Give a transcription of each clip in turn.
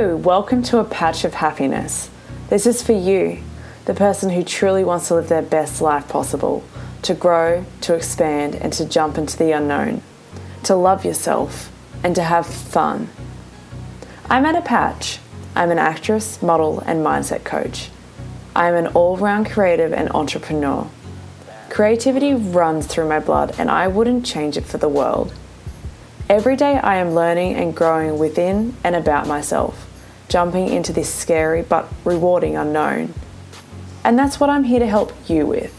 Welcome to A Patch of Happiness. This is for you, the person who truly wants to live their best life possible, to grow, to expand, and to jump into the unknown, to love yourself, and to have fun. I'm Anna Patch. I'm an actress, model, and mindset coach. I'm an all round creative and entrepreneur. Creativity runs through my blood, and I wouldn't change it for the world. Every day I am learning and growing within and about myself, jumping into this scary but rewarding unknown. And that's what I'm here to help you with.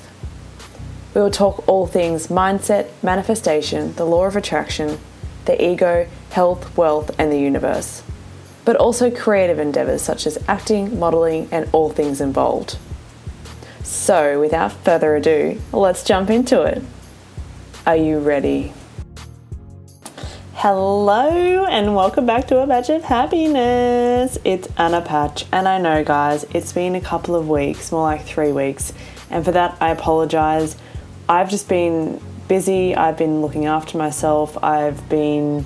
We will talk all things mindset, manifestation, the law of attraction, the ego, health, wealth, and the universe, but also creative endeavours such as acting, modelling, and all things involved. So, without further ado, let's jump into it. Are you ready? Hello and welcome back to a patch of happiness. It's Anna Patch, and I know, guys, it's been a couple of weeks, more like three weeks, and for that I apologize. I've just been busy, I've been looking after myself, I've been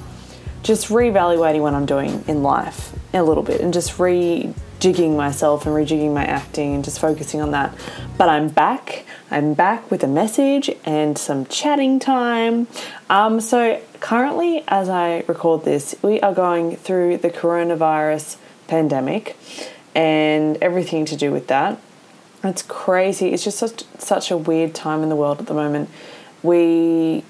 just reevaluating what I'm doing in life a little bit and just rejigging myself and rejigging my acting and just focusing on that. But I'm back. I'm back with a message and some chatting time. Um, so currently, as I record this, we are going through the coronavirus pandemic and everything to do with that. It's crazy. It's just such such a weird time in the world at the moment. We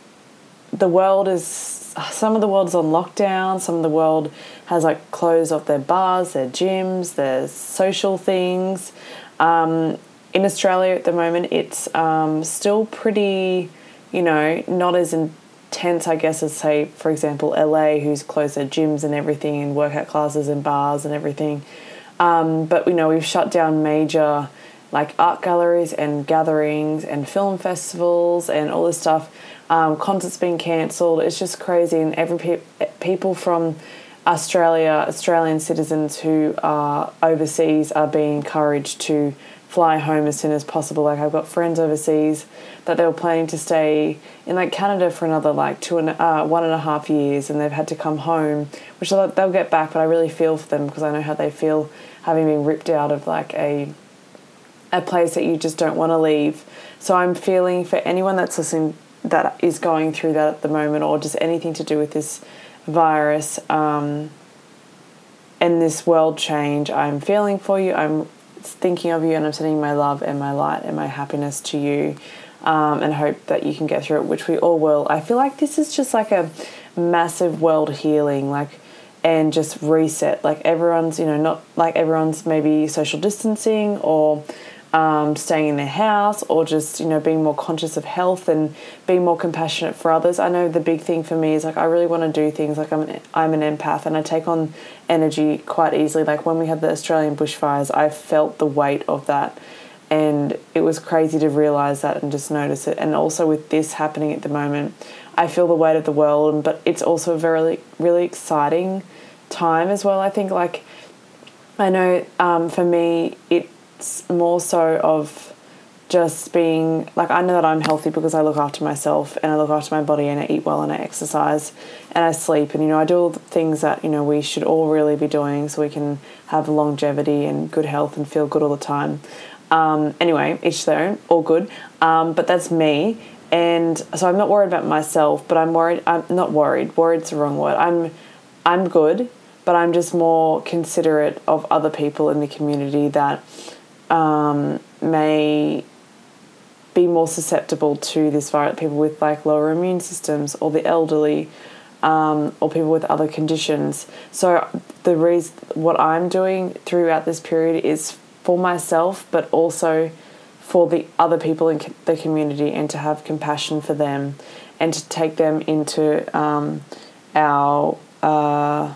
the world is some of the world is on lockdown, some of the world has like closed off their bars, their gyms, their social things. Um, in Australia at the moment, it's um, still pretty, you know, not as intense, I guess, as say, for example, LA, who's closed their gyms and everything, and workout classes and bars and everything. Um, but you know, we've shut down major like art galleries and gatherings and film festivals and all this stuff. Um, concerts being cancelled. It's just crazy, and every pe- people from Australia, Australian citizens who are overseas, are being encouraged to fly home as soon as possible. Like I've got friends overseas that they were planning to stay in like Canada for another like two and uh, one and a half years, and they've had to come home, which they'll, get back. But I really feel for them because I know how they feel having been ripped out of like a a place that you just don't want to leave. So I'm feeling for anyone that's listening that is going through that at the moment, or just anything to do with this virus. Um, and this world change, I'm feeling for you. I'm thinking of you and I'm sending my love and my light and my happiness to you um, and hope that you can get through it, which we all will. I feel like this is just like a massive world healing, like, and just reset. Like, everyone's, you know, not like everyone's maybe social distancing or um, staying in their house or just you know being more conscious of health and being more compassionate for others. I know the big thing for me is like I really want to do things like I'm an, I'm an empath and I take on energy quite easily. Like when we had the Australian bushfires, I felt the weight of that. And it was crazy to realize that and just notice it. And also with this happening at the moment, I feel the weight of the world. But it's also a very, really exciting time as well. I think, like, I know um, for me, it it's more so of just being like I know that I'm healthy because I look after myself and I look after my body and I eat well and I exercise and I sleep and you know I do all the things that you know we should all really be doing so we can have longevity and good health and feel good all the time. Um, anyway, each their own, all good. Um, but that's me, and so I'm not worried about myself, but I'm worried. I'm not worried. Worried's the wrong word. I'm I'm good, but I'm just more considerate of other people in the community that um, may be more susceptible to this virus. People with like lower immune systems, or the elderly, um, or people with other conditions. So the reason what I'm doing throughout this period is for myself, but also for the other people in the community, and to have compassion for them, and to take them into um, our. Uh,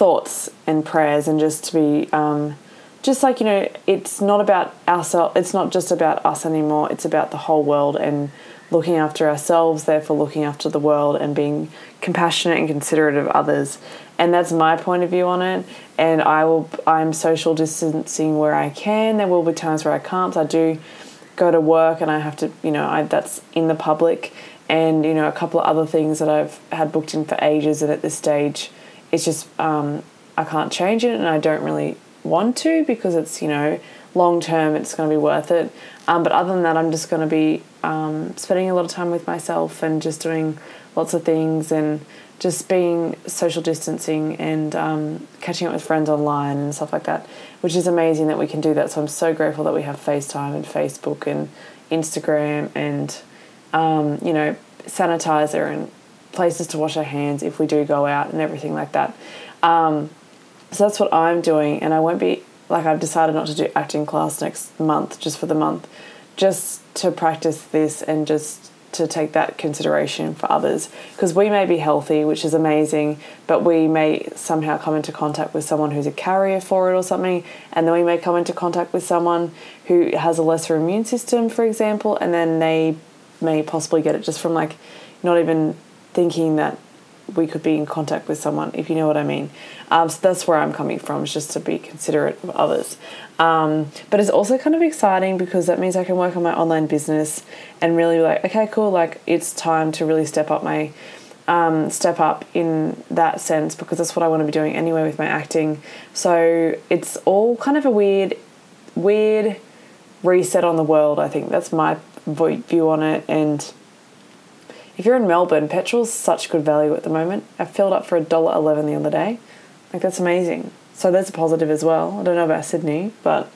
thoughts and prayers and just to be um, just like you know it's not about ourselves it's not just about us anymore it's about the whole world and looking after ourselves therefore looking after the world and being compassionate and considerate of others. And that's my point of view on it. And i will i'm social distancing where i can. There will be times where i can't. I do go to work and i have to you know I, that's in the public. And you know a couple of other things that i've had booked in for ages and at this stage it's just um, I can't change it and I don't really want to because it's, you know, long term it's going to be worth it. Um, but other than that, I'm just going to be um, spending a lot of time with myself and just doing lots of things and just being social distancing and um, catching up with friends online and stuff like that, which is amazing that we can do that. So I'm so grateful that we have FaceTime and Facebook and Instagram and, um, you know, sanitizer and places to wash our hands if we do go out and everything like that. Um, so that's what I'm doing, and I won't be like I've decided not to do acting class next month, just for the month, just to practice this and just to take that consideration for others. Because we may be healthy, which is amazing, but we may somehow come into contact with someone who's a carrier for it or something, and then we may come into contact with someone who has a lesser immune system, for example, and then they may possibly get it just from like not even thinking that we could be in contact with someone, if you know what I mean. Um, so that's where I'm coming from, is just to be considerate of others. Um, but it's also kind of exciting because that means I can work on my online business and really be like, okay, cool, like it's time to really step up my um, step up in that sense because that's what I want to be doing anyway with my acting. So it's all kind of a weird, weird reset on the world. I think that's my view on it and if you're in Melbourne, petrol's such good value at the moment. I filled up for a dollar eleven the other day. Like that's amazing. So that's a positive as well. I don't know about Sydney, but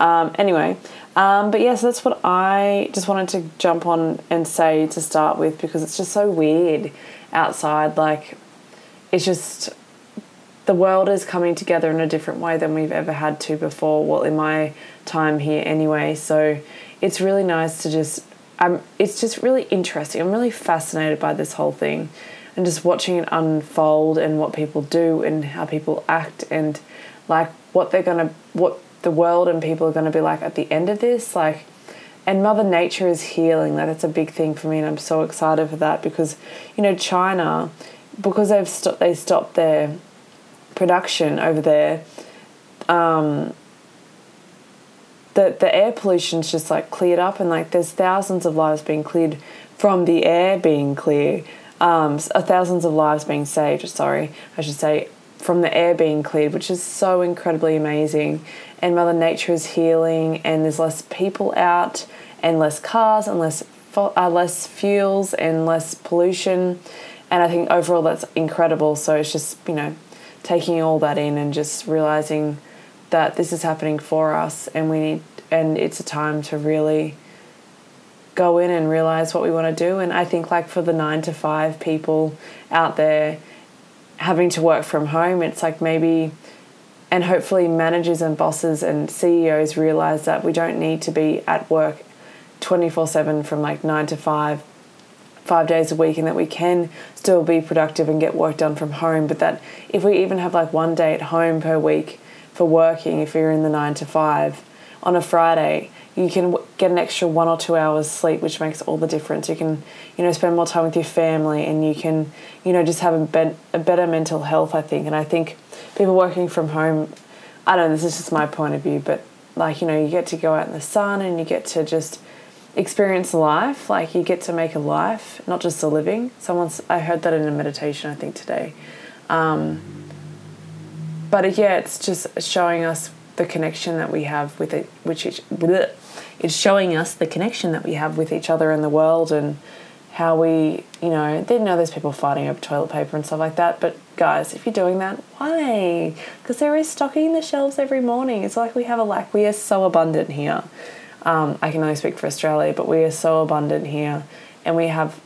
um, anyway. Um, but yeah, so that's what I just wanted to jump on and say to start with because it's just so weird outside. Like it's just the world is coming together in a different way than we've ever had to before. Well, in my time here anyway. So it's really nice to just It's just really interesting. I'm really fascinated by this whole thing and just watching it unfold and what people do and how people act and like what they're going to, what the world and people are going to be like at the end of this. Like, and Mother Nature is healing. Like, that's a big thing for me, and I'm so excited for that because, you know, China, because they've stopped, they stopped their production over there. Um, the the air pollution's just like cleared up and like there's thousands of lives being cleared from the air being clear um, uh, thousands of lives being saved sorry i should say from the air being cleared which is so incredibly amazing. And mother nature is healing and there's less people out and less cars and less uh, less fuels and less pollution. And i think overall that's incredible. So it's just you know taking all that in and just realizing that this is happening for us and we need and it's a time to really go in and realize what we want to do. And I think like for the 9 to 5 people out there having to work from home it's like maybe and hopefully managers and bosses and CEOs realize that we don't need to be at work 24/7 from like 9 to 5 5 days a week and that we can still be productive and get work done from home but that if we even have like one day at home per week for working if you're in the nine to five on a Friday, you can get an extra one or two hours sleep, which makes all the difference. You can, you know, spend more time with your family, and you can, you know, just have a, a better mental health. I think, and I think people working from home, I don't know. This is just my point of view, but like you know, you get to go out in the sun, and you get to just experience life. Like you get to make a life, not just a living. Someone's I heard that in a meditation. I think today. Um, but yeah, it's just showing us the connection that we have with it, which is, bleh, it's showing us the connection that we have with each other in the world and how we, you know, they know there's people fighting over toilet paper and stuff like that. But guys, if you're doing that, why? Because there is stocking the shelves every morning. It's like we have a lack. We are so abundant here. Um, I can only speak for Australia, but we are so abundant here, and we have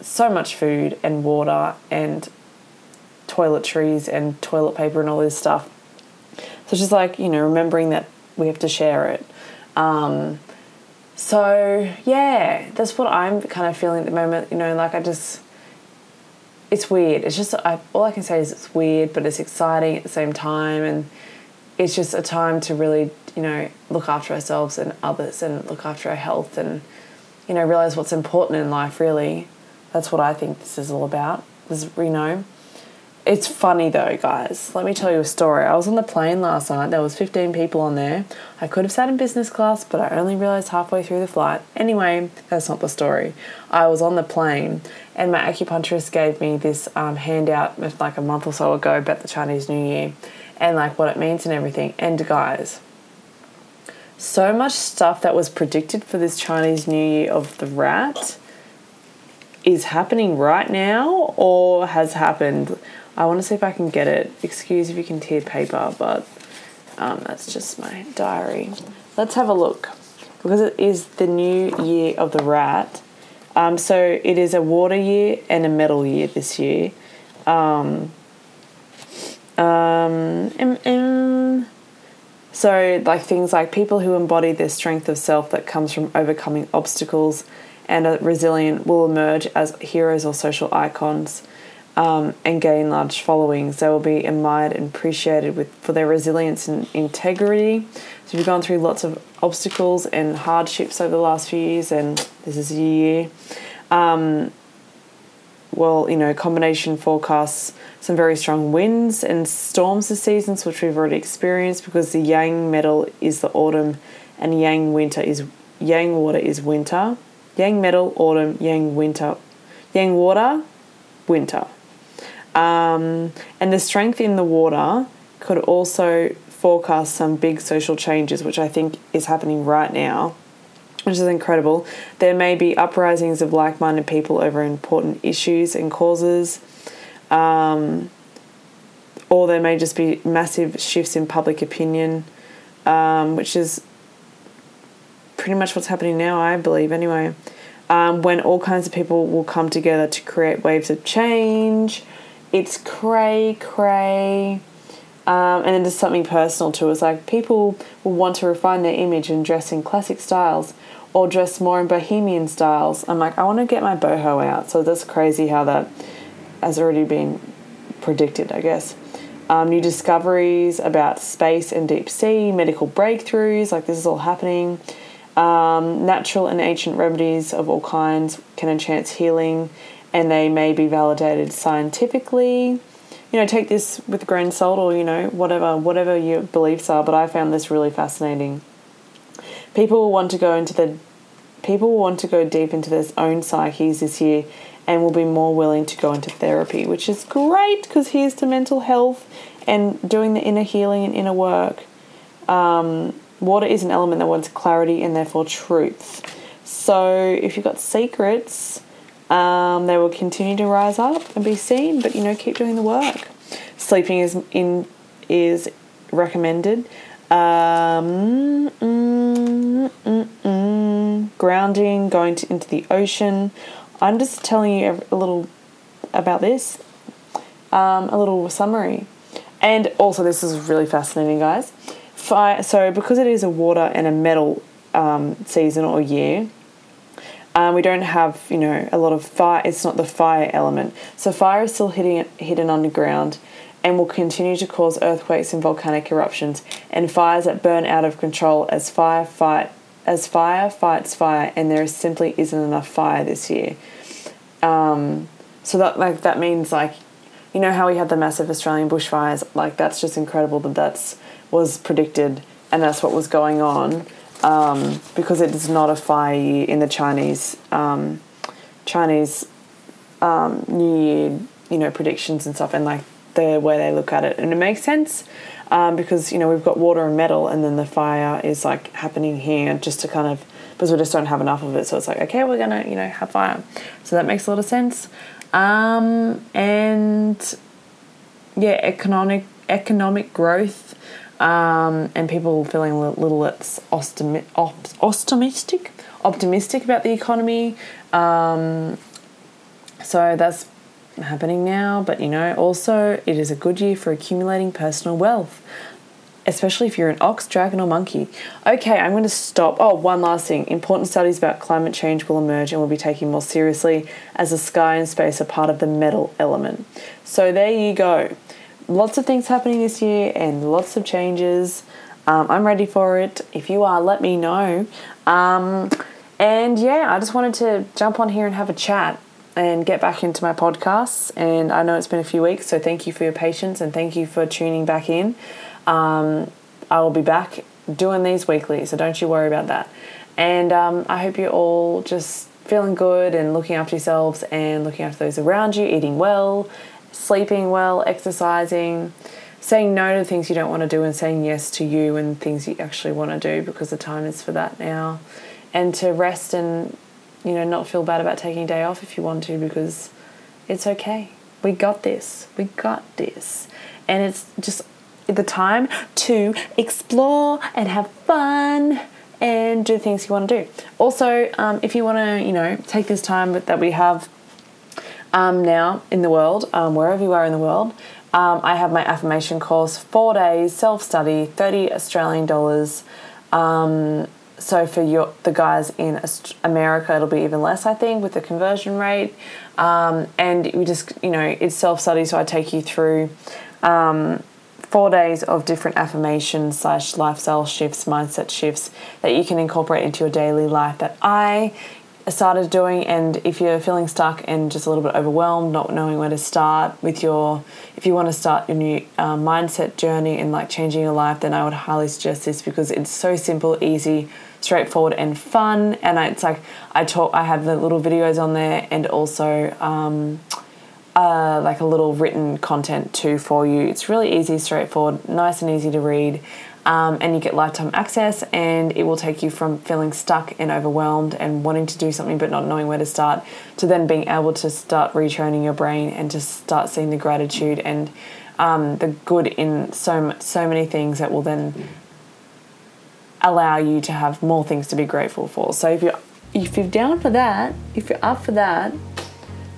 so much food and water and toiletries and toilet paper and all this stuff. So it's just like, you know, remembering that we have to share it. Um, so yeah, that's what I'm kind of feeling at the moment. You know, like I just, it's weird. It's just I, all I can say is it's weird, but it's exciting at the same time, and it's just a time to really, you know, look after ourselves and others, and look after our health, and you know, realize what's important in life. Really, that's what I think this is all about. Is you know, it's funny though, guys. Let me tell you a story. I was on the plane last night. There was 15 people on there. I could have sat in business class, but I only realized halfway through the flight. Anyway, that's not the story. I was on the plane, and my acupuncturist gave me this um, handout like a month or so ago about the Chinese New Year, and like what it means and everything. And guys, so much stuff that was predicted for this Chinese New Year of the rat is happening right now or has happened. I want to see if I can get it. Excuse if you can tear paper, but um, that's just my diary. Let's have a look because it is the new year of the rat. Um, so it is a water year and a metal year this year. Um, um, um, um, so, like things like people who embody their strength of self that comes from overcoming obstacles and are resilient will emerge as heroes or social icons um, and gain large followings. They will be admired and appreciated with, for their resilience and integrity. So, you've gone through lots of obstacles and hardships over the last few years, and this is a year. Um, well, you know, combination forecasts some very strong winds and storms this season, which we've already experienced because the yang metal is the autumn and yang winter is yang water is winter. Yang metal, autumn, yang winter, yang water, winter. Um, and the strength in the water could also forecast some big social changes, which I think is happening right now, which is incredible. There may be uprisings of like minded people over important issues and causes, um, or there may just be massive shifts in public opinion, um, which is pretty much what's happening now, I believe, anyway. Um, when all kinds of people will come together to create waves of change. It's cray, cray. Um, and then there's something personal too. It's like people will want to refine their image and dress in classic styles or dress more in bohemian styles. I'm like, I want to get my boho out. So that's crazy how that has already been predicted, I guess. Um, new discoveries about space and deep sea, medical breakthroughs, like this is all happening. Um, natural and ancient remedies of all kinds can enhance healing and they may be validated scientifically you know, take this with a grain of salt or, you know, whatever, whatever your beliefs are, but I found this really fascinating. People will want to go into the people want to go deep into their own psyches this year and will be more willing to go into therapy, which is great because here's to mental health and doing the inner healing and inner work. Um, water is an element that wants clarity and therefore truth. So if you've got secrets, um, they will continue to rise up and be seen, but you know, keep doing the work. Sleeping is in is recommended. Um, mm, mm, mm, grounding, going to, into the ocean. I'm just telling you a little about this, um, a little summary. And also, this is really fascinating, guys. Fire, so, because it is a water and a metal um, season or year, um, we don't have, you know, a lot of fire. It's not the fire element. So fire is still hitting, hidden underground and will continue to cause earthquakes and volcanic eruptions and fires that burn out of control as fire fight as fire fights fire and there simply isn't enough fire this year. Um, so that like that means like you know how we had the massive Australian bushfires like that's just incredible that that's was predicted and that's what was going on um, because it is not a fire year in the Chinese um, Chinese um, New Year, you know, predictions and stuff, and like the way they look at it, and it makes sense um, because you know we've got water and metal, and then the fire is like happening here just to kind of because we just don't have enough of it, so it's like okay, we're gonna you know have fire, so that makes a lot of sense, um, and yeah, economic economic growth um, and people feeling a little less optimistic, optimistic about the economy. Um, so that's happening now, but you know, also it is a good year for accumulating personal wealth, especially if you're an ox, dragon, or monkey. Okay, I'm going to stop. Oh, one last thing. Important studies about climate change will emerge and will be taken more seriously as the sky and space are part of the metal element. So there you go lots of things happening this year and lots of changes. Um, I'm ready for it. If you are, let me know. Um, and yeah, I just wanted to jump on here and have a chat and get back into my podcasts. And I know it's been a few weeks, so thank you for your patience and thank you for tuning back in. Um, I will be back doing these weekly, so don't you worry about that. And um, I hope you're all just feeling good and looking after yourselves and looking after those around you, eating well, sleeping well, exercising, saying no to things you don't want to do and saying yes to you and things you actually want to do because the time is for that now. And to rest and, you know, not feel bad about taking a day off if you want to because it's okay. We got this. We got this. And it's just the time to explore and have fun and do things you want to do. Also, um, if you want to, you know, take this time that we have um, now in the world, um, wherever you are in the world, um, I have my affirmation course, four days, self study, 30 Australian dollars. Um, so for your the guys in America, it'll be even less, I think, with the conversion rate. Um, and we just, you know, it's self study, so I take you through um, four days of different affirmations slash lifestyle shifts, mindset shifts that you can incorporate into your daily life that I started doing and if you're feeling stuck and just a little bit overwhelmed not knowing where to start with your if you want to start your new uh, mindset journey and like changing your life then i would highly suggest this because it's so simple easy straightforward and fun. And it's like i talk i have the little videos on there and also um, uh, like a little written content too for you. It's really easy straightforward nice and easy to read um, and you get lifetime access and it will take you from feeling stuck and overwhelmed and wanting to do something but not knowing where to start to then being able to start retraining your brain and to start seeing the gratitude and um, the good in so so many things that will then allow you to have more things to be grateful for. So if you're if you're down for that if you're up for that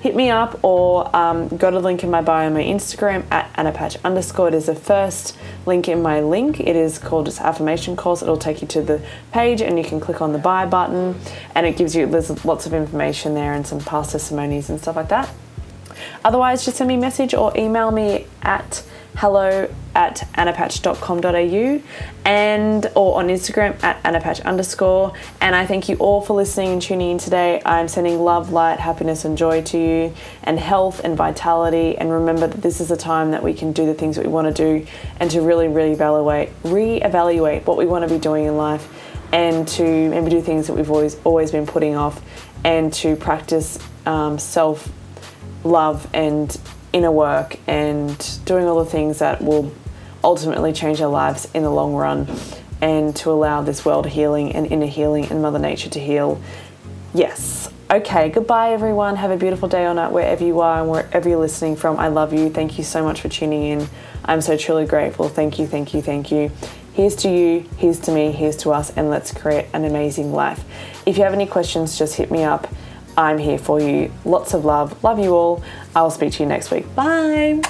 hit me up or um, go to link in my bio on my Instagram at annapatch underscore. It is the first link in my link. It is called just affirmation course. It'll take you to the page and you can click on the buy button and it gives you there's lots of information there and some past testimonies and stuff like that. Otherwise, just send me a message or email me at hello at annapatch.com.au and or on Instagram at annapatch underscore. And I thank you all for listening and tuning in today. I'm sending love, light, happiness, and joy to you, and health and vitality. And remember that this is a time that we can do the things that we want to do, and to really, really evaluate, reevaluate what we want to be doing in life, and to maybe do things that we've always always been putting off, and to practice um, self love and inner work and doing all the things that will ultimately change our lives in the long run and to allow this world healing and inner healing and Mother Nature to heal. Yes. Okay, goodbye everyone. Have a beautiful day or night wherever you are and wherever you're listening from. I love you. Thank you so much for tuning in. I'm so truly grateful. Thank you, thank you, thank you. Here's to you, here's to me, here's to us, and let's create an amazing life. If you have any questions, just hit me up I'm here for you. Lots of love. Love you all. I'll speak to you next week. Bye.